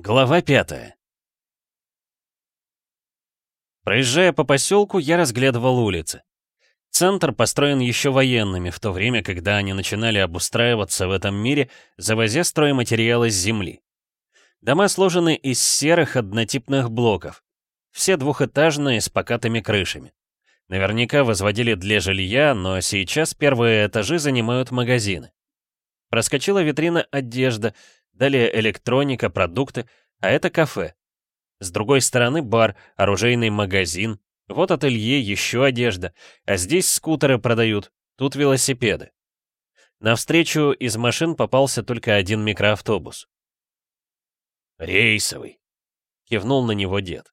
Глава пятая. Проезжая по поселку, я разглядывал улицы. Центр построен еще военными, в то время, когда они начинали обустраиваться в этом мире, завозя стройматериалы с земли. Дома сложены из серых однотипных блоков. Все двухэтажные, с покатыми крышами. Наверняка возводили для жилья, но сейчас первые этажи занимают магазины. Проскочила витрина одежда — Далее электроника, продукты, а это кафе. С другой стороны бар, оружейный магазин. Вот ателье, еще одежда. А здесь скутеры продают, тут велосипеды. Навстречу из машин попался только один микроавтобус. «Рейсовый», — кивнул на него дед.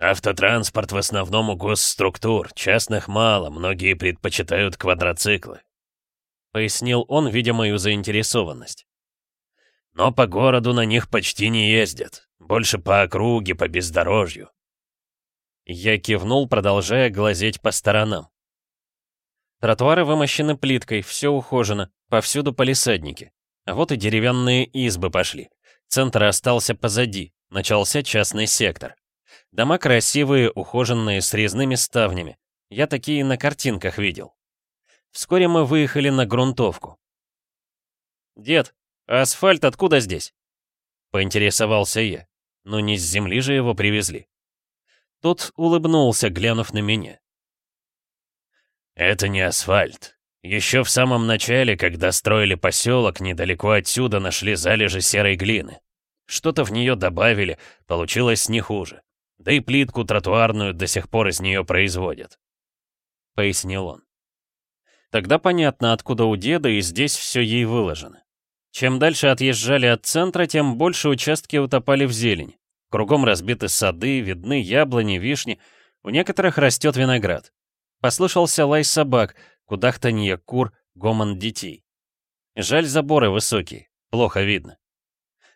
«Автотранспорт в основном у госструктур, частных мало, многие предпочитают квадроциклы», — пояснил он, видя мою заинтересованность. Но по городу на них почти не ездят. Больше по округе, по бездорожью. Я кивнул, продолжая глазеть по сторонам. Тротуары вымощены плиткой, все ухожено, повсюду полисадники. А вот и деревянные избы пошли. Центр остался позади, начался частный сектор. Дома красивые, ухоженные, с резными ставнями. Я такие на картинках видел. Вскоре мы выехали на грунтовку. «Дед, асфальт откуда здесь?» Поинтересовался я. Но не с земли же его привезли. Тот улыбнулся, глянув на меня. «Это не асфальт. Еще в самом начале, когда строили поселок, недалеко отсюда нашли залежи серой глины. Что-то в нее добавили, получилось не хуже. Да и плитку тротуарную до сих пор из нее производят», — пояснил он. «Тогда понятно, откуда у деда и здесь все ей выложено. Чем дальше отъезжали от центра, тем больше участки утопали в зелень. Кругом разбиты сады, видны яблони, вишни, у некоторых растет виноград. Послышался лай собак, кудахтанье кур, гомон детей. Жаль, заборы высокие, плохо видно.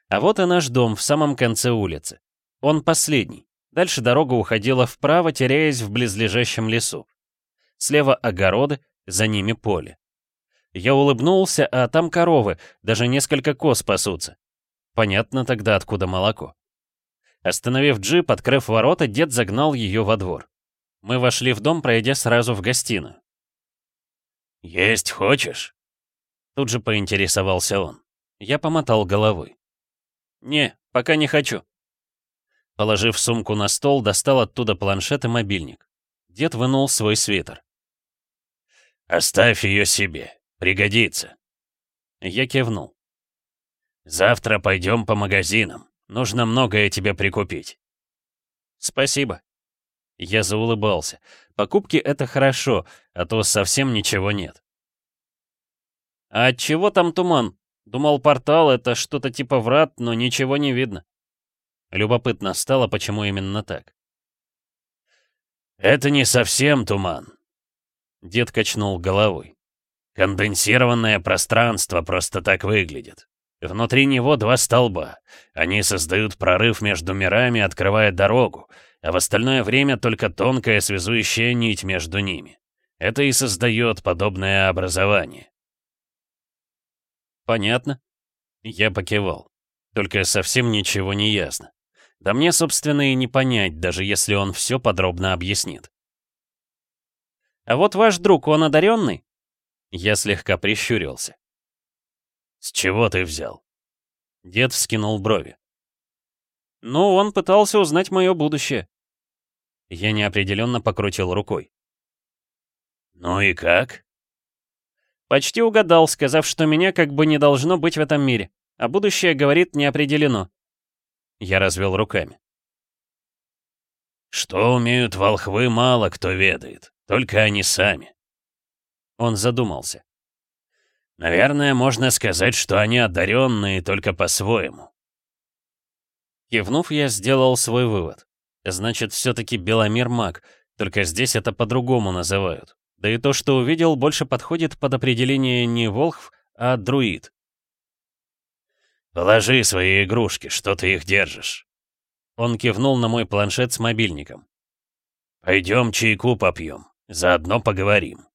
А вот и наш дом в самом конце улицы. Он последний. Дальше дорога уходила вправо, теряясь в близлежащем лесу. Слева огороды, за ними поле. Я улыбнулся, а там коровы, даже несколько коз пасутся. Понятно тогда, откуда молоко. Остановив джип, открыв ворота, дед загнал ее во двор. Мы вошли в дом, пройдя сразу в гостиную. «Есть хочешь?» Тут же поинтересовался он. Я помотал головой. «Не, пока не хочу». Положив сумку на стол, достал оттуда планшет и мобильник. Дед вынул свой свитер. «Оставь ее себе. Пригодится. Я кивнул. Завтра пойдем по магазинам. Нужно многое тебе прикупить. Спасибо. Я заулыбался. Покупки — это хорошо, а то совсем ничего нет. А чего там туман? Думал, портал — это что-то типа врат, но ничего не видно. Любопытно стало, почему именно так. «Это не совсем туман», — дед качнул головой. Конденсированное пространство просто так выглядит. Внутри него два столба. Они создают прорыв между мирами, открывая дорогу, а в остальное время только тонкая связующая нить между ними. Это и создает подобное образование. Понятно. Я покивал. Только совсем ничего не ясно. Да мне, собственно, и не понять, даже если он все подробно объяснит. А вот ваш друг, он одаренный? Я слегка прищурился. «С чего ты взял?» Дед вскинул брови. «Ну, он пытался узнать мое будущее». Я неопределенно покрутил рукой. «Ну и как?» Почти угадал, сказав, что меня как бы не должно быть в этом мире, а будущее, говорит, не определено. Я развел руками. «Что умеют волхвы, мало кто ведает, только они сами. Он задумался. «Наверное, можно сказать, что они одаренные только по-своему». Кивнув, я сделал свой вывод. Значит, все-таки Беломир маг, только здесь это по-другому называют. Да и то, что увидел, больше подходит под определение не волхв, а друид. «Положи свои игрушки, что ты их держишь?» Он кивнул на мой планшет с мобильником. «Пойдем чайку попьем, заодно поговорим».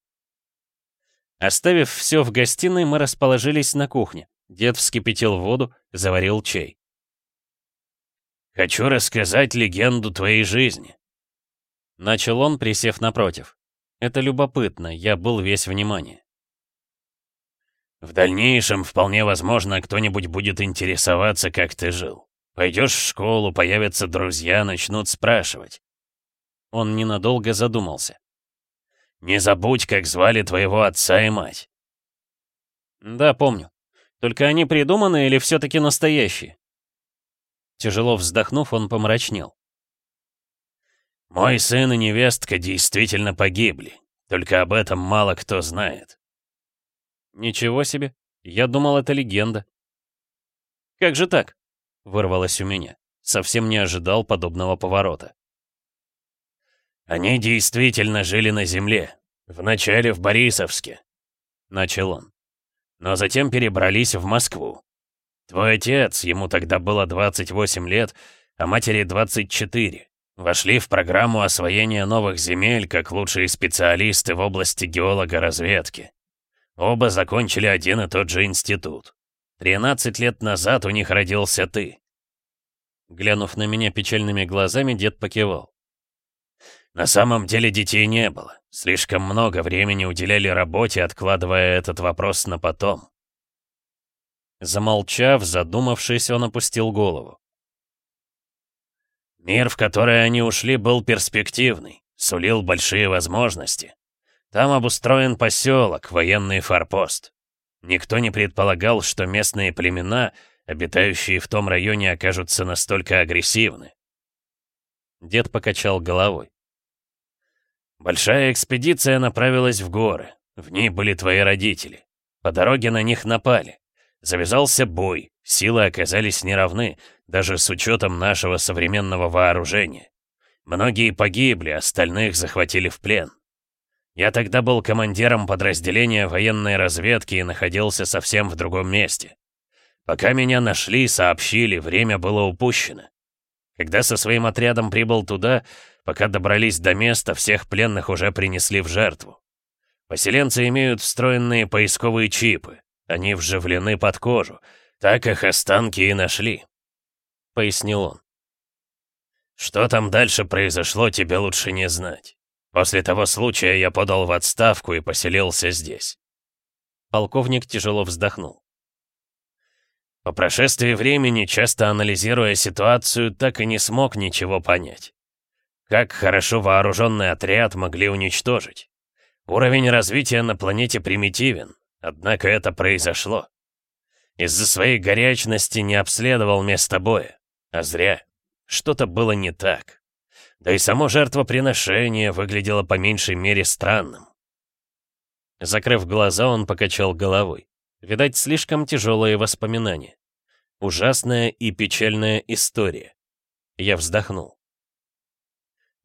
Оставив все в гостиной, мы расположились на кухне. Дед вскипятил воду, заварил чай. Хочу рассказать легенду твоей жизни». Начал он, присев напротив. Это любопытно, я был весь внимание. В дальнейшем, вполне возможно, кто-нибудь будет интересоваться, как ты жил. Пойдешь в школу, появятся друзья, начнут спрашивать. Он ненадолго задумался. «Не забудь, как звали твоего отца и мать». «Да, помню. Только они придуманы или все-таки настоящие?» Тяжело вздохнув, он помрачнел. «Мой сын и невестка действительно погибли, только об этом мало кто знает». «Ничего себе, я думал, это легенда». «Как же так?» — вырвалось у меня. Совсем не ожидал подобного поворота. «Они действительно жили на земле, вначале в Борисовске», — начал он. «Но затем перебрались в Москву. Твой отец, ему тогда было 28 лет, а матери 24, вошли в программу освоения новых земель как лучшие специалисты в области геолога-разведки. Оба закончили один и тот же институт. 13 лет назад у них родился ты». Глянув на меня печальными глазами, дед покивал. На самом деле детей не было. Слишком много времени уделяли работе, откладывая этот вопрос на потом. Замолчав, задумавшись, он опустил голову. Мир, в который они ушли, был перспективный, сулил большие возможности. Там обустроен поселок, военный форпост. Никто не предполагал, что местные племена, обитающие в том районе, окажутся настолько агрессивны. Дед покачал головой. Большая экспедиция направилась в горы. В ней были твои родители. По дороге на них напали. Завязался бой, силы оказались неравны, даже с учетом нашего современного вооружения. Многие погибли, остальных захватили в плен. Я тогда был командиром подразделения военной разведки и находился совсем в другом месте. Пока меня нашли, сообщили, время было упущено. Когда со своим отрядом прибыл туда, Пока добрались до места, всех пленных уже принесли в жертву. Поселенцы имеют встроенные поисковые чипы. Они вживлены под кожу. Так их останки и нашли», — пояснил он. «Что там дальше произошло, тебе лучше не знать. После того случая я подал в отставку и поселился здесь». Полковник тяжело вздохнул. По прошествии времени, часто анализируя ситуацию, так и не смог ничего понять. Как хорошо вооруженный отряд могли уничтожить? Уровень развития на планете примитивен, однако это произошло. Из-за своей горячности не обследовал место боя. А зря. Что-то было не так. Да и само жертвоприношение выглядело по меньшей мере странным. Закрыв глаза, он покачал головой. Видать, слишком тяжелые воспоминания. Ужасная и печальная история. Я вздохнул.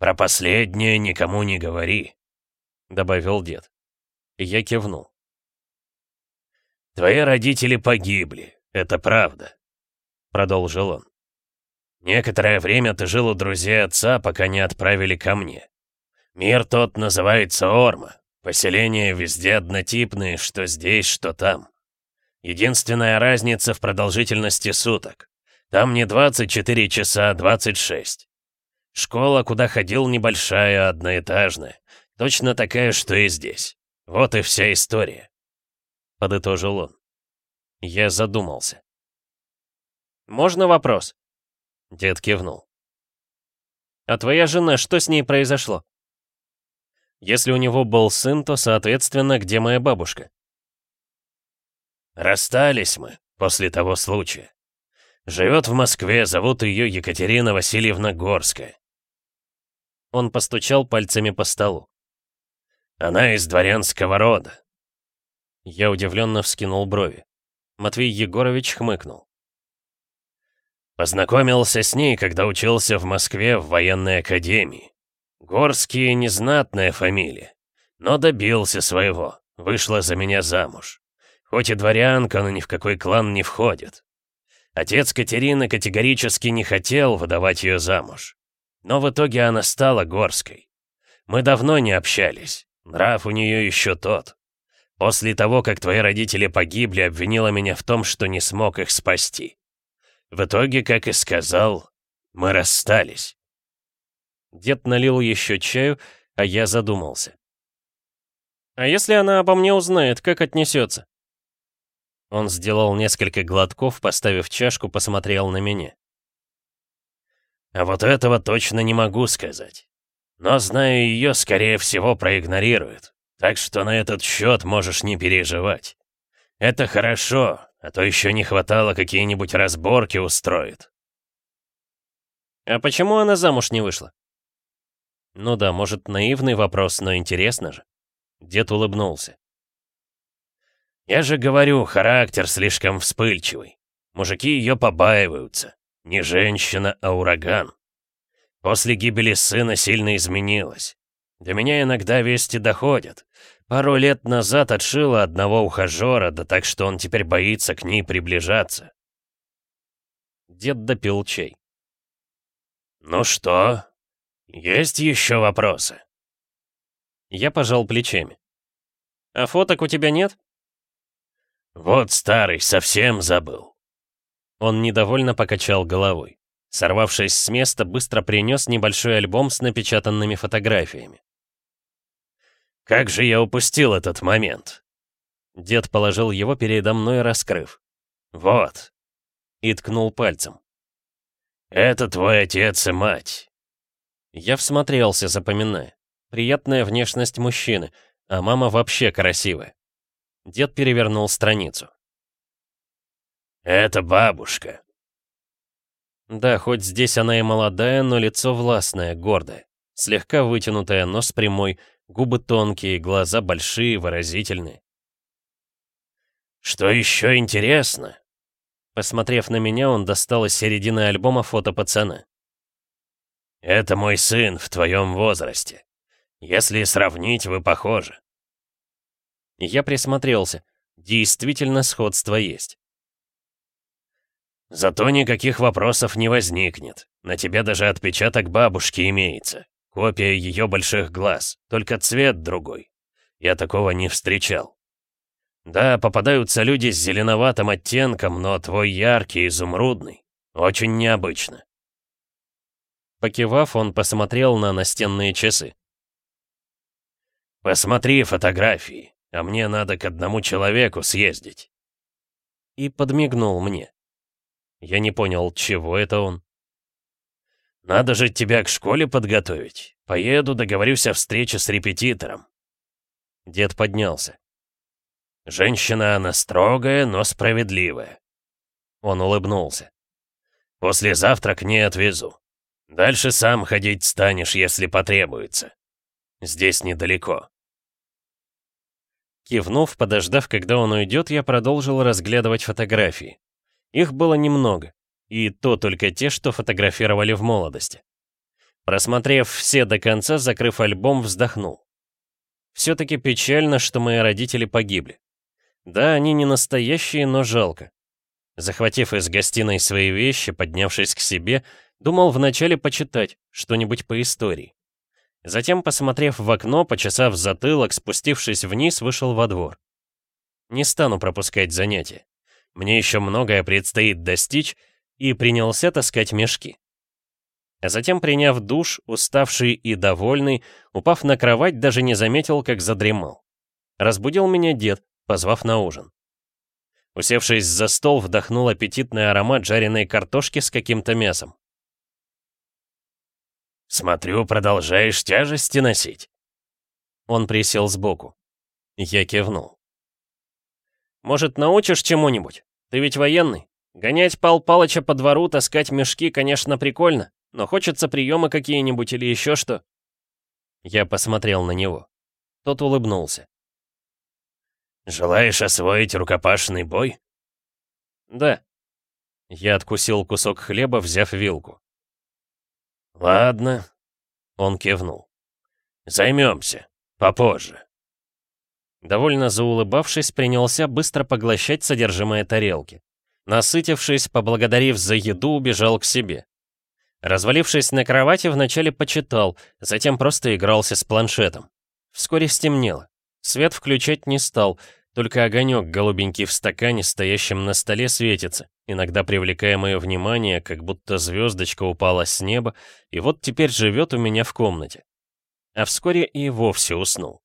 «Про последнее никому не говори», — добавил дед. Я кивнул. «Твои родители погибли, это правда», — продолжил он. «Некоторое время ты жил у друзей отца, пока не отправили ко мне. Мир тот называется Орма. Поселения везде однотипные, что здесь, что там. Единственная разница в продолжительности суток. Там не 24 часа, а 26. Школа, куда ходил, небольшая, одноэтажная. Точно такая, что и здесь. Вот и вся история. Подытожил он. Я задумался. «Можно вопрос?» Дед кивнул. «А твоя жена, что с ней произошло?» «Если у него был сын, то, соответственно, где моя бабушка?» «Расстались мы после того случая. Живет в Москве, зовут ее Екатерина Васильевна Горская. Он постучал пальцами по столу. «Она из дворянского рода». Я удивленно вскинул брови. Матвей Егорович хмыкнул. Познакомился с ней, когда учился в Москве в военной академии. Горские — незнатная фамилия, но добился своего, вышла за меня замуж. Хоть и дворянка, но ни в какой клан не входит. Отец Катерины категорически не хотел выдавать ее замуж. Но в итоге она стала горской. Мы давно не общались. Нрав у нее еще тот. После того, как твои родители погибли, обвинила меня в том, что не смог их спасти. В итоге, как и сказал, Мы расстались». Дед налил еще чаю, а я задумался. «А если она обо мне узнает, как отнесется?» Он сделал несколько глотков, поставив чашку, посмотрел на меня. «А вот этого точно не могу сказать. Но, знаю ее, скорее всего, проигнорирует. Так что на этот счет можешь не переживать. Это хорошо, а то еще не хватало какие-нибудь разборки устроит». «А почему она замуж не вышла?» «Ну да, может, наивный вопрос, но интересно же». Дед улыбнулся. Я же говорю, характер слишком вспыльчивый. Мужики ее побаиваются. Не женщина, а ураган. После гибели сына сильно изменилась. До меня иногда вести доходят. Пару лет назад отшила одного ухажера, да так что он теперь боится к ней приближаться. Дед допил чай. «Ну что, есть еще вопросы?» Я пожал плечами. «А фоток у тебя нет?» «Вот старый, совсем забыл». Он недовольно покачал головой. Сорвавшись с места, быстро принес небольшой альбом с напечатанными фотографиями. «Как же я упустил этот момент!» Дед положил его передо мной, раскрыв. «Вот!» И ткнул пальцем. «Это твой отец и мать!» Я всмотрелся, запоминая. Приятная внешность мужчины, а мама вообще красивая. Дед перевернул страницу. «Это бабушка». Да, хоть здесь она и молодая, но лицо властное, гордое. Слегка вытянутое, нос прямой, губы тонкие, глаза большие, выразительные. «Что еще интересно?» Посмотрев на меня, он достал из середины альбома фото пацана. «Это мой сын в твоем возрасте. Если сравнить, вы похожи. Я присмотрелся. Действительно, сходство есть. Зато никаких вопросов не возникнет. На тебе даже отпечаток бабушки имеется. Копия ее больших глаз, только цвет другой. Я такого не встречал. Да, попадаются люди с зеленоватым оттенком, но твой яркий, изумрудный. Очень необычно. Покивав, он посмотрел на настенные часы. «Посмотри фотографии а мне надо к одному человеку съездить». И подмигнул мне. Я не понял, чего это он. «Надо же тебя к школе подготовить. Поеду, договорюсь о встрече с репетитором». Дед поднялся. «Женщина она строгая, но справедливая». Он улыбнулся. «Послезавтра к ней отвезу. Дальше сам ходить станешь, если потребуется. Здесь недалеко». Кивнув, подождав, когда он уйдет, я продолжил разглядывать фотографии. Их было немного, и то только те, что фотографировали в молодости. Просмотрев все до конца, закрыв альбом, вздохнул. Все-таки печально, что мои родители погибли. Да, они не настоящие, но жалко. Захватив из гостиной свои вещи, поднявшись к себе, думал вначале почитать что-нибудь по истории. Затем, посмотрев в окно, почесав затылок, спустившись вниз, вышел во двор. Не стану пропускать занятия. Мне еще многое предстоит достичь, и принялся таскать мешки. А затем, приняв душ, уставший и довольный, упав на кровать, даже не заметил, как задремал. Разбудил меня дед, позвав на ужин. Усевшись за стол, вдохнул аппетитный аромат жареной картошки с каким-то мясом. «Смотрю, продолжаешь тяжести носить». Он присел сбоку. Я кивнул. «Может, научишь чему-нибудь? Ты ведь военный. Гонять Пал Палыча по двору, таскать мешки, конечно, прикольно, но хочется приемы какие-нибудь или еще что». Я посмотрел на него. Тот улыбнулся. «Желаешь освоить рукопашный бой?» «Да». Я откусил кусок хлеба, взяв вилку. «Ладно», — он кивнул. «Займемся. Попозже». Довольно заулыбавшись, принялся быстро поглощать содержимое тарелки. Насытившись, поблагодарив за еду, убежал к себе. Развалившись на кровати, вначале почитал, затем просто игрался с планшетом. Вскоре стемнело. Свет включать не стал, только огонек голубенький в стакане, стоящем на столе, светится, иногда привлекая мое внимание, как будто звездочка упала с неба, и вот теперь живет у меня в комнате. А вскоре и вовсе уснул.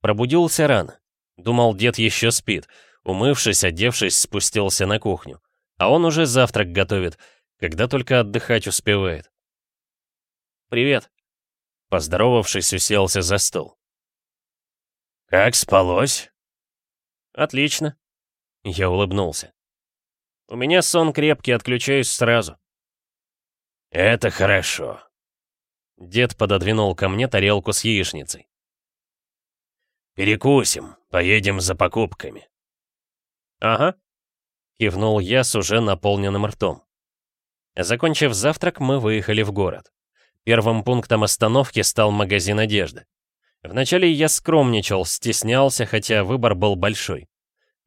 Пробудился рано. Думал, дед еще спит. Умывшись, одевшись, спустился на кухню. А он уже завтрак готовит, когда только отдыхать успевает. «Привет». Поздоровавшись, уселся за стол. «Как спалось?» «Отлично». Я улыбнулся. «У меня сон крепкий, отключаюсь сразу». «Это хорошо». Дед пододвинул ко мне тарелку с яичницей. «Перекусим, поедем за покупками». «Ага», — кивнул я с уже наполненным ртом. Закончив завтрак, мы выехали в город. Первым пунктом остановки стал магазин одежды. Вначале я скромничал, стеснялся, хотя выбор был большой.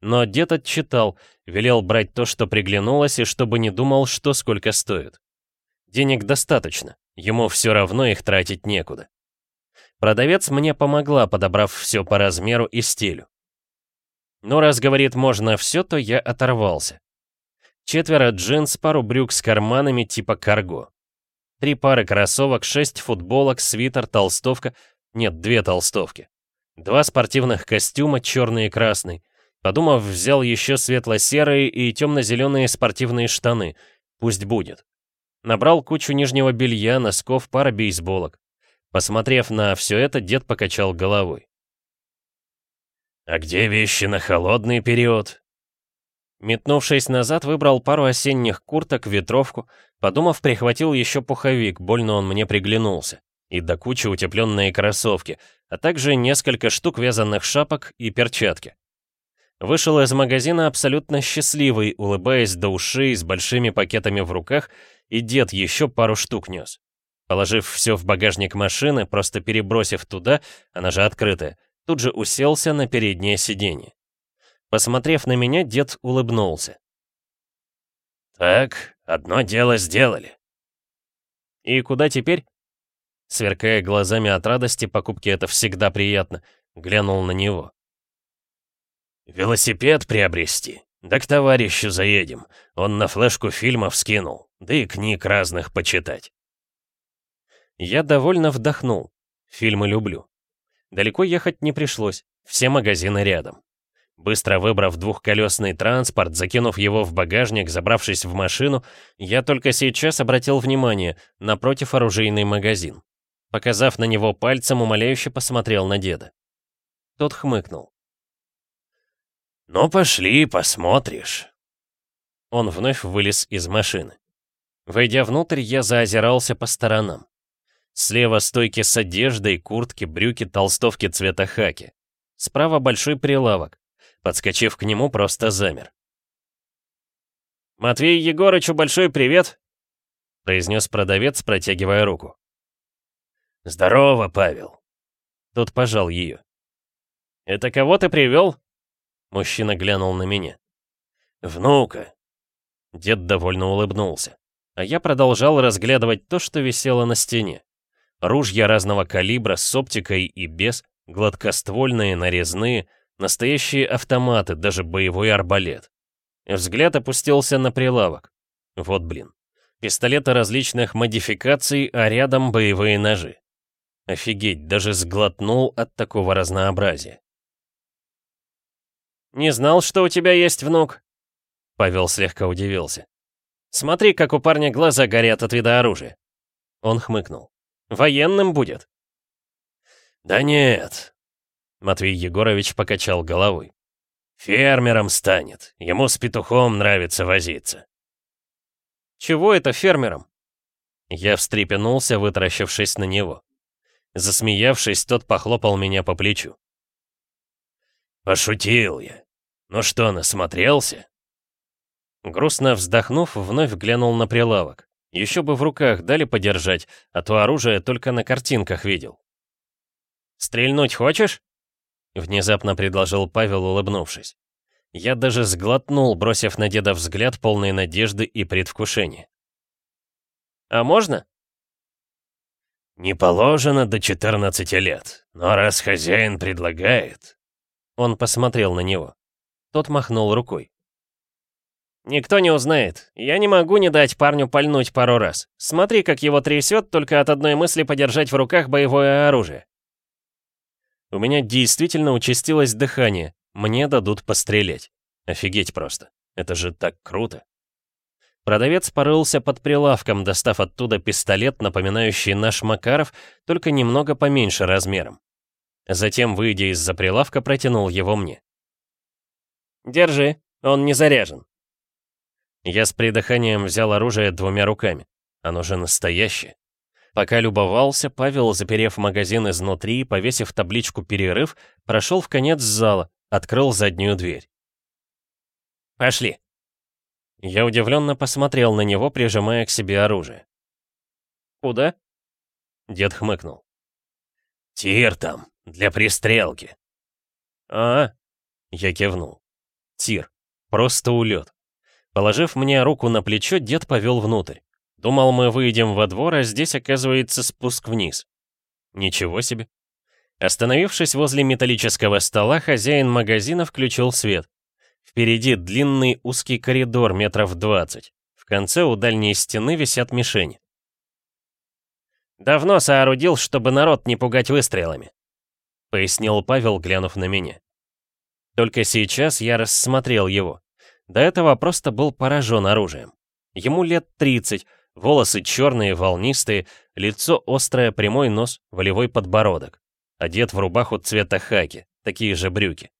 Но дед отчитал, велел брать то, что приглянулось, и чтобы не думал, что сколько стоит. Денег достаточно, ему все равно их тратить некуда. Продавец мне помогла, подобрав все по размеру и стилю. Но раз говорит можно все, то я оторвался. Четверо джинс, пару брюк с карманами типа карго. Три пары кроссовок, шесть футболок, свитер, толстовка. Нет, две толстовки. Два спортивных костюма, черный и красный. Подумав, взял еще светло-серые и темно-зеленые спортивные штаны. Пусть будет. Набрал кучу нижнего белья, носков, пара бейсболок. Посмотрев на все это, дед покачал головой. «А где вещи на холодный период?» Метнувшись назад, выбрал пару осенних курток, ветровку, подумав, прихватил еще пуховик, больно он мне приглянулся, и до кучи утепленные кроссовки, а также несколько штук вязаных шапок и перчатки. Вышел из магазина абсолютно счастливый, улыбаясь до ушей с большими пакетами в руках, и дед еще пару штук нес. Положив все в багажник машины, просто перебросив туда, она же открытая, тут же уселся на переднее сиденье. Посмотрев на меня, дед улыбнулся. «Так, одно дело сделали». «И куда теперь?» Сверкая глазами от радости, покупки это всегда приятно, глянул на него. «Велосипед приобрести. Да к товарищу заедем. Он на флешку фильмов скинул, да и книг разных почитать». Я довольно вдохнул. Фильмы люблю. Далеко ехать не пришлось, все магазины рядом. Быстро выбрав двухколесный транспорт, закинув его в багажник, забравшись в машину, я только сейчас обратил внимание напротив оружейный магазин. Показав на него пальцем, умоляюще посмотрел на деда. Тот хмыкнул. «Ну пошли, посмотришь». Он вновь вылез из машины. Войдя внутрь, я заозирался по сторонам. Слева стойки с одеждой, куртки, брюки, толстовки цвета хаки. Справа большой прилавок. Подскочив к нему, просто замер. «Матвей Егорычу большой привет!» произнес продавец, протягивая руку. «Здорово, Павел!» Тот пожал ее. «Это кого ты привел?» Мужчина глянул на меня. «Внука!» Дед довольно улыбнулся. А я продолжал разглядывать то, что висело на стене. Ружья разного калибра с оптикой и без, гладкоствольные, нарезные — Настоящие автоматы, даже боевой арбалет. Взгляд опустился на прилавок. Вот блин. Пистолеты различных модификаций, а рядом боевые ножи. Офигеть, даже сглотнул от такого разнообразия. «Не знал, что у тебя есть внук?» Павел слегка удивился. «Смотри, как у парня глаза горят от вида оружия». Он хмыкнул. «Военным будет?» «Да нет, Матвей Егорович покачал головой. «Фермером станет. Ему с петухом нравится возиться». «Чего это фермером?» Я встрепенулся, вытаращившись на него. Засмеявшись, тот похлопал меня по плечу. «Пошутил я. Ну что, насмотрелся?» Грустно вздохнув, вновь глянул на прилавок. Еще бы в руках дали подержать, а то оружие только на картинках видел. «Стрельнуть хочешь?» Внезапно предложил Павел, улыбнувшись. Я даже сглотнул, бросив на деда взгляд полной надежды и предвкушения. «А можно?» «Не положено до 14 лет, но раз хозяин предлагает...» Он посмотрел на него. Тот махнул рукой. Никто не узнает. Я не могу не дать парню пальнуть пару раз. Смотри, как его трясет, только от одной мысли подержать в руках боевое оружие. У меня действительно участилось дыхание. Мне дадут пострелять. Офигеть просто. Это же так круто. Продавец порылся под прилавком, достав оттуда пистолет, напоминающий наш Макаров, только немного поменьше размером. Затем, выйдя из-за прилавка, протянул его мне. «Держи, он не заряжен». Я с придыханием взял оружие двумя руками. Оно же настоящее. Пока любовался, Павел, заперев магазин изнутри и повесив табличку «Перерыв», прошел в конец зала, открыл заднюю дверь. «Пошли». Я удивленно посмотрел на него, прижимая к себе оружие. «Куда?» Дед хмыкнул. «Тир там, для пристрелки». «А, я кивнул. Тир. Просто улет. Положив мне руку на плечо, дед повел внутрь. Думал, мы выйдем во двор, а здесь оказывается спуск вниз. Ничего себе. Остановившись возле металлического стола, хозяин магазина включил свет. Впереди длинный узкий коридор метров 20. В конце у дальней стены висят мишени. «Давно соорудил, чтобы народ не пугать выстрелами», — пояснил Павел, глянув на меня. Только сейчас я рассмотрел его. До этого просто был поражен оружием. Ему лет 30, волосы черные, волнистые, лицо острое, прямой нос, волевой подбородок. Одет в рубаху цвета хаки, такие же брюки.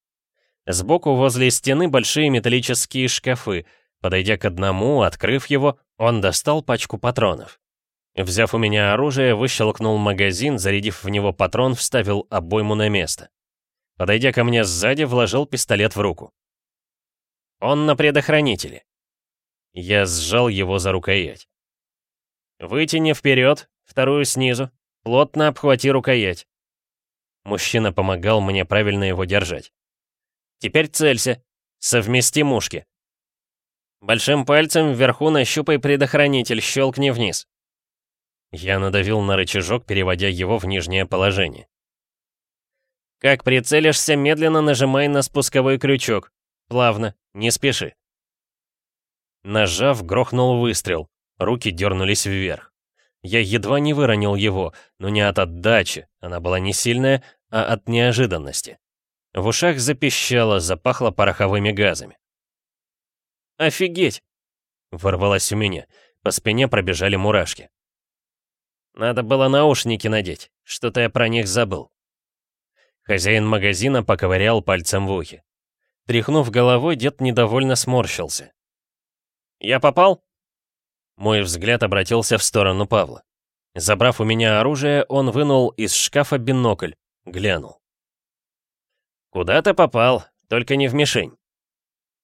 Сбоку возле стены большие металлические шкафы. Подойдя к одному, открыв его, он достал пачку патронов. Взяв у меня оружие, выщелкнул магазин, зарядив в него патрон, вставил обойму на место. Подойдя ко мне сзади, вложил пистолет в руку. Он на предохранителе. Я сжал его за рукоять. Вытяни вперед, вторую снизу. Плотно обхвати рукоять. Мужчина помогал мне правильно его держать. Теперь целься. Совмести мушки. Большим пальцем вверху нащупай предохранитель, щелкни вниз. Я надавил на рычажок, переводя его в нижнее положение. Как прицелишься, медленно нажимай на спусковой крючок. Плавно, не спеши. Нажав, грохнул выстрел. Руки дернулись вверх. Я едва не выронил его, но не от отдачи, она была не сильная, а от неожиданности. В ушах запищало, запахло пороховыми газами. «Офигеть!» — ворвалось у меня. По спине пробежали мурашки. «Надо было наушники надеть. Что-то я про них забыл». Хозяин магазина поковырял пальцем в ухе. Тряхнув головой, дед недовольно сморщился. «Я попал?» Мой взгляд обратился в сторону Павла. Забрав у меня оружие, он вынул из шкафа бинокль, глянул. «Куда ты попал? Только не в мишень».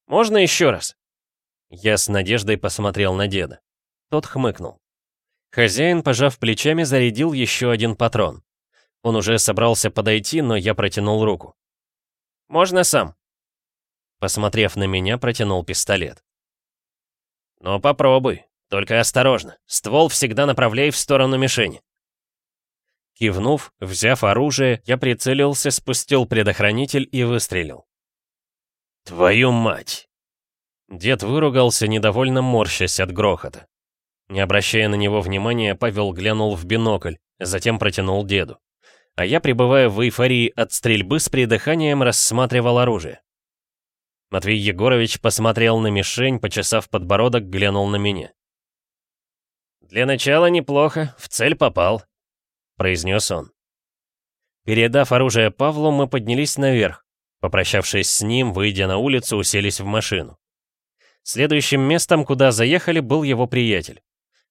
«Можно еще раз?» Я с надеждой посмотрел на деда. Тот хмыкнул. Хозяин, пожав плечами, зарядил еще один патрон. Он уже собрался подойти, но я протянул руку. «Можно сам?» Посмотрев на меня, протянул пистолет. «Ну, попробуй. Только осторожно. Ствол всегда направляй в сторону мишени». Кивнув, взяв оружие, я прицелился, спустил предохранитель и выстрелил. «Твою мать!» Дед выругался, недовольно морщась от грохота. Не обращая на него внимания, Павел глянул в бинокль, затем протянул деду. А я, пребывая в эйфории от стрельбы, с придыханием рассматривал оружие. Матвей Егорович посмотрел на мишень, почесав подбородок, глянул на меня. «Для начала неплохо, в цель попал», произнес он. Передав оружие Павлу, мы поднялись наверх. Попрощавшись с ним, выйдя на улицу, уселись в машину. Следующим местом, куда заехали, был его приятель.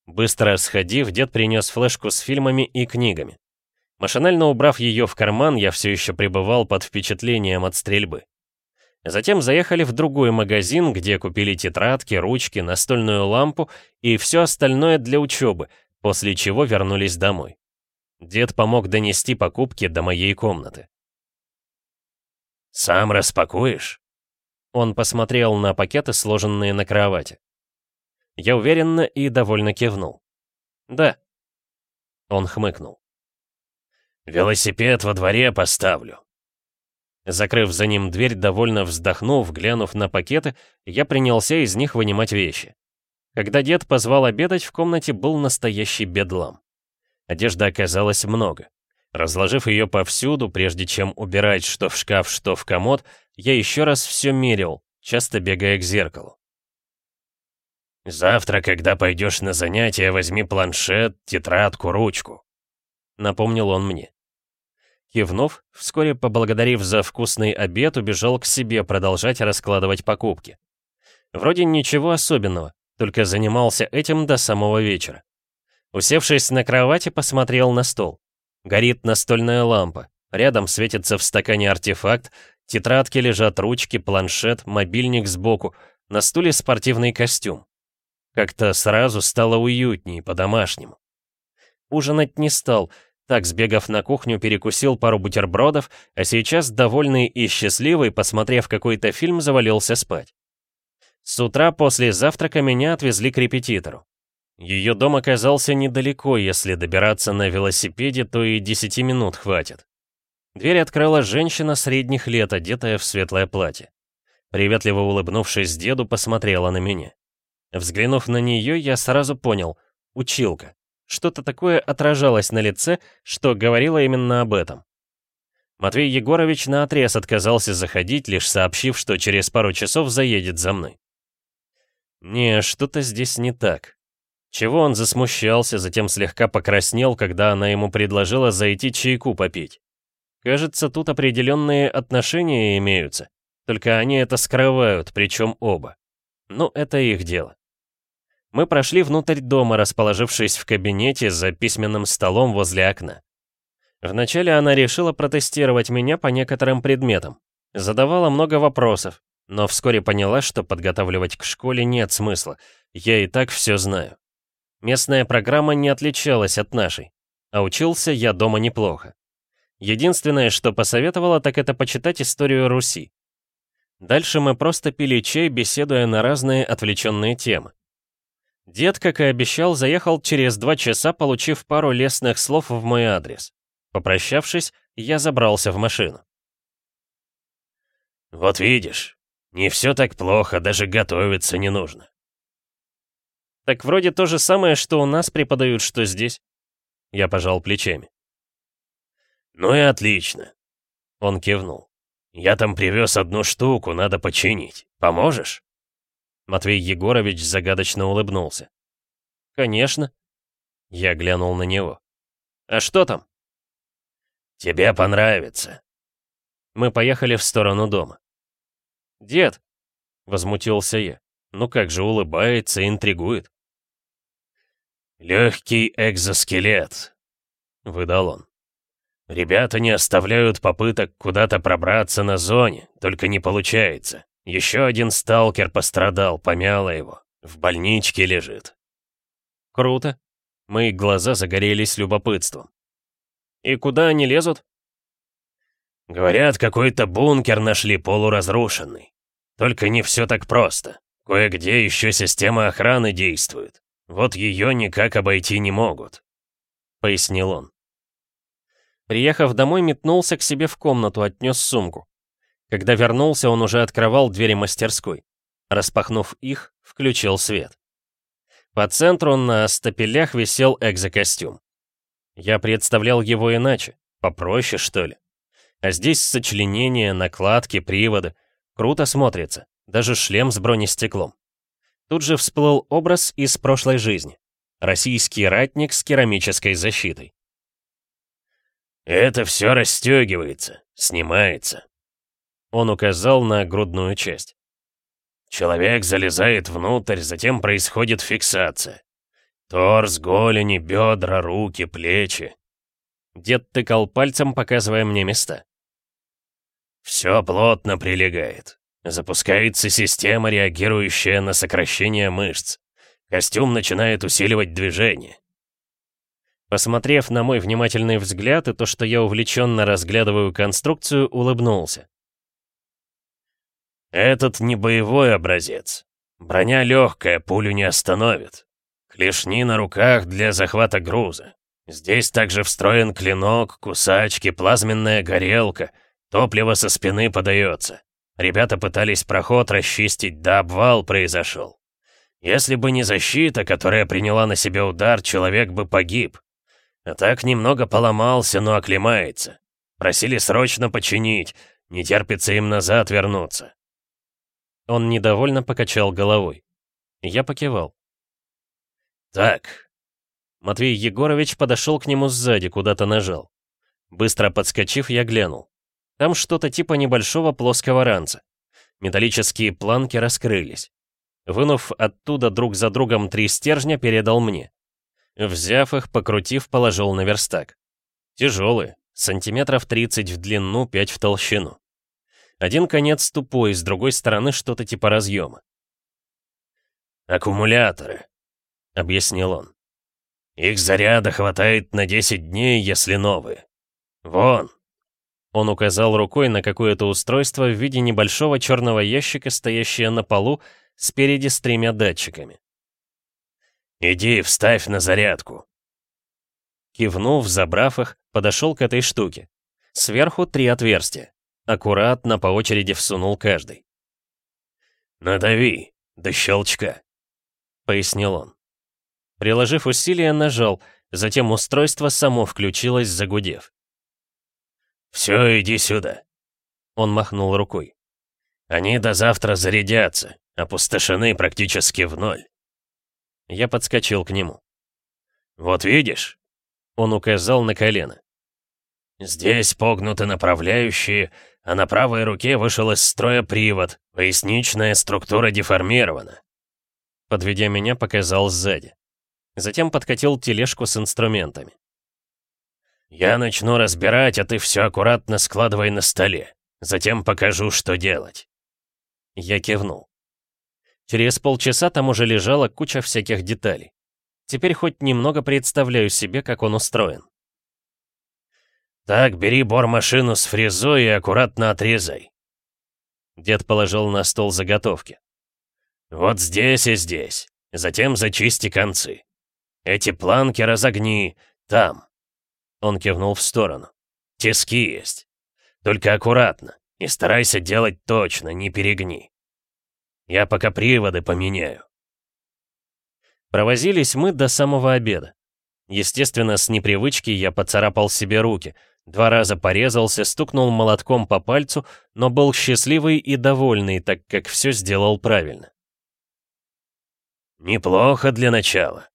Быстро сходив, дед принес флешку с фильмами и книгами. Машинально убрав ее в карман, я все еще пребывал под впечатлением от стрельбы. Затем заехали в другой магазин, где купили тетрадки, ручки, настольную лампу и все остальное для учебы, после чего вернулись домой. Дед помог донести покупки до моей комнаты. «Сам распакуешь?» Он посмотрел на пакеты, сложенные на кровати. Я уверенно и довольно кивнул. «Да». Он хмыкнул. «Велосипед во дворе поставлю». Закрыв за ним дверь, довольно вздохнув, глянув на пакеты, я принялся из них вынимать вещи. Когда дед позвал обедать, в комнате был настоящий бедлам. Одежды оказалось много. Разложив ее повсюду, прежде чем убирать что в шкаф, что в комод, я еще раз все мерил, часто бегая к зеркалу. «Завтра, когда пойдешь на занятия, возьми планшет, тетрадку, ручку», — напомнил он мне. Кивнув, вскоре поблагодарив за вкусный обед, убежал к себе продолжать раскладывать покупки. Вроде ничего особенного, только занимался этим до самого вечера. Усевшись на кровати, посмотрел на стол. Горит настольная лампа, рядом светится в стакане артефакт, тетрадки лежат ручки, планшет, мобильник сбоку, на стуле спортивный костюм. Как-то сразу стало уютней, по-домашнему. Ужинать не стал, так, сбегав на кухню, перекусил пару бутербродов, а сейчас, довольный и счастливый, посмотрев какой-то фильм, завалился спать. С утра после завтрака меня отвезли к репетитору. Ее дом оказался недалеко, если добираться на велосипеде, то и 10 минут хватит. Дверь открыла женщина средних лет, одетая в светлое платье. Приветливо улыбнувшись деду, посмотрела на меня. Взглянув на нее, я сразу понял — училка. Что-то такое отражалось на лице, что говорило именно об этом. Матвей Егорович наотрез отказался заходить, лишь сообщив, что через пару часов заедет за мной. Не, что-то здесь не так. Чего он засмущался, затем слегка покраснел, когда она ему предложила зайти чайку попить. Кажется, тут определенные отношения имеются, только они это скрывают, причем оба. Ну, это их дело. Мы прошли внутрь дома, расположившись в кабинете за письменным столом возле окна. Вначале она решила протестировать меня по некоторым предметам. Задавала много вопросов, но вскоре поняла, что подготавливать к школе нет смысла. Я и так все знаю. Местная программа не отличалась от нашей, а учился я дома неплохо. Единственное, что посоветовала, так это почитать историю Руси. Дальше мы просто пили чай, беседуя на разные отвлеченные темы. Дед, как и обещал, заехал через два часа, получив пару лестных слов в мой адрес. Попрощавшись, я забрался в машину. «Вот видишь, не все так плохо, даже готовиться не нужно». «Так вроде то же самое, что у нас преподают, что здесь». Я пожал плечами. «Ну и отлично», — он кивнул. «Я там привез одну штуку, надо починить. Поможешь?» Матвей Егорович загадочно улыбнулся. «Конечно». Я глянул на него. «А что там?» «Тебе понравится». Мы поехали в сторону дома. «Дед!» — возмутился я. «Ну как же улыбается, интригует». «Легкий экзоскелет», — выдал он. «Ребята не оставляют попыток куда-то пробраться на зоне, только не получается. Еще один сталкер пострадал, помяло его. В больничке лежит. Круто. Мои глаза загорелись любопытством. И куда они лезут? Говорят, какой-то бункер нашли полуразрушенный. Только не все так просто. Кое-где еще система охраны действует. Вот ее никак обойти не могут. Пояснил он. Приехав домой, метнулся к себе в комнату, отнес сумку. Когда вернулся, он уже открывал двери мастерской. Распахнув их, включил свет. По центру на стапелях висел экзокостюм. Я представлял его иначе, попроще, что ли. А здесь сочленения, накладки, приводы. Круто смотрится, даже шлем с бронестеклом. Тут же всплыл образ из прошлой жизни. Российский ратник с керамической защитой. «Это все расстегивается, снимается», он указал на грудную часть. Человек залезает внутрь, затем происходит фиксация. Торс, голени, бедра, руки, плечи. Дед тыкал пальцем, показывая мне места. Все плотно прилегает. Запускается система, реагирующая на сокращение мышц. Костюм начинает усиливать движение. Посмотрев на мой внимательный взгляд и то, что я увлеченно разглядываю конструкцию, улыбнулся. Этот не боевой образец. Броня легкая, пулю не остановит. Клешни на руках для захвата груза. Здесь также встроен клинок, кусачки, плазменная горелка. Топливо со спины подается. Ребята пытались проход расчистить, да обвал произошел. Если бы не защита, которая приняла на себя удар, человек бы погиб. А так немного поломался, но оклемается. Просили срочно починить, не терпится им назад вернуться. Он недовольно покачал головой. Я покивал. «Так». Матвей Егорович подошел к нему сзади, куда-то нажал. Быстро подскочив, я глянул. Там что-то типа небольшого плоского ранца. Металлические планки раскрылись. Вынув оттуда друг за другом три стержня, передал мне. Взяв их, покрутив, положил на верстак. Тяжелые, сантиметров 30 в длину, 5 в толщину. Один конец тупой, с другой стороны что-то типа разъема. «Аккумуляторы», — объяснил он. «Их заряда хватает на 10 дней, если новые. Вон». Он указал рукой на какое-то устройство в виде небольшого черного ящика, стоящее на полу, спереди с тремя датчиками. «Иди, вставь на зарядку». Кивнув, забрав их, подошел к этой штуке. Сверху три отверстия. Аккуратно по очереди всунул каждый. «Надави, до щелчка», — пояснил он. Приложив усилие, нажал, затем устройство само включилось, загудев. «Все, иди сюда», — он махнул рукой. «Они до завтра зарядятся, опустошены практически в ноль». Я подскочил к нему. «Вот видишь?» Он указал на колено. «Здесь погнуты направляющие, а на правой руке вышел из строя привод, поясничная структура деформирована». Подведя меня, показал сзади. Затем подкатил тележку с инструментами. «Я начну разбирать, а ты все аккуратно складывай на столе. Затем покажу, что делать». Я кивнул. Через полчаса там уже лежала куча всяких деталей. Теперь хоть немного представляю себе, как он устроен. «Так, бери бормашину с фрезой и аккуратно отрезай». Дед положил на стол заготовки. «Вот здесь и здесь. Затем зачисти концы. Эти планки разогни. Там». Он кивнул в сторону. «Тиски есть. Только аккуратно. И старайся делать точно, не перегни. Я пока приводы поменяю». Провозились мы до самого обеда. Естественно, с непривычки я поцарапал себе руки, два раза порезался, стукнул молотком по пальцу, но был счастливый и довольный, так как все сделал правильно. «Неплохо для начала».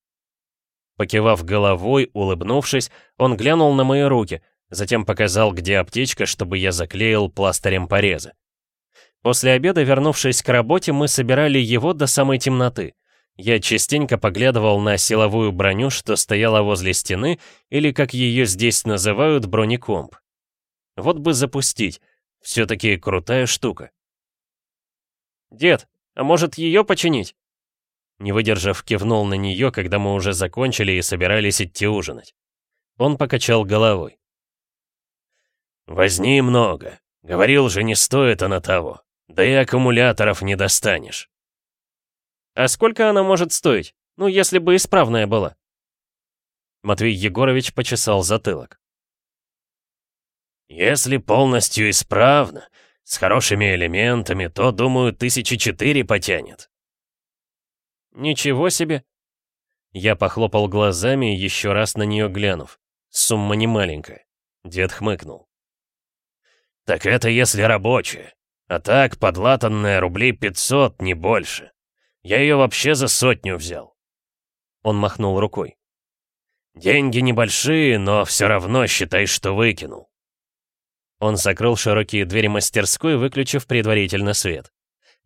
Покивав головой, улыбнувшись, он глянул на мои руки, затем показал, где аптечка, чтобы я заклеил пластырем порезы. После обеда, вернувшись к работе, мы собирали его до самой темноты. Я частенько поглядывал на силовую броню, что стояла возле стены, или, как ее здесь называют, бронекомп. Вот бы запустить. Все-таки крутая штука. «Дед, а может ее починить?» Не выдержав, кивнул на нее, когда мы уже закончили и собирались идти ужинать. Он покачал головой. «Возни много. Говорил же, не стоит она того. Да и аккумуляторов не достанешь. А сколько она может стоить? Ну, если бы исправная была. Матвей Егорович почесал затылок. Если полностью исправно, с хорошими элементами, то, думаю, тысячи четыре потянет. Ничего себе. Я похлопал глазами, еще раз на нее глянув. Сумма не маленькая. Дед хмыкнул. Так это если рабочая. А так, подлатанная рублей 500, не больше. Я ее вообще за сотню взял. Он махнул рукой. Деньги небольшие, но все равно считай, что выкинул. Он закрыл широкие двери мастерской, выключив предварительно свет.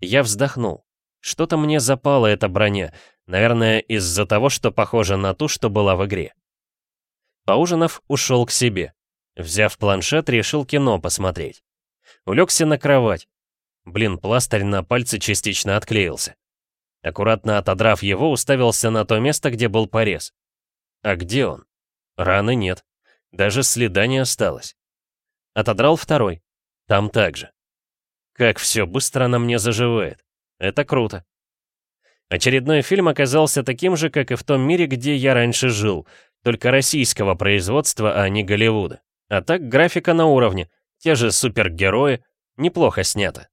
Я вздохнул. Что-то мне запала эта броня, наверное, из-за того, что похожа на ту, что была в игре. Поужинав, ушел к себе. Взяв планшет, решил кино посмотреть. Улегся на кровать. Блин, пластырь на пальце частично отклеился. Аккуратно отодрав его, уставился на то место, где был порез. А где он? Раны нет. Даже следа не осталось. Отодрал второй. Там также. Как все быстро на мне заживает. Это круто. Очередной фильм оказался таким же, как и в том мире, где я раньше жил, только российского производства, а не Голливуда. А так графика на уровне, те же супергерои, неплохо снято.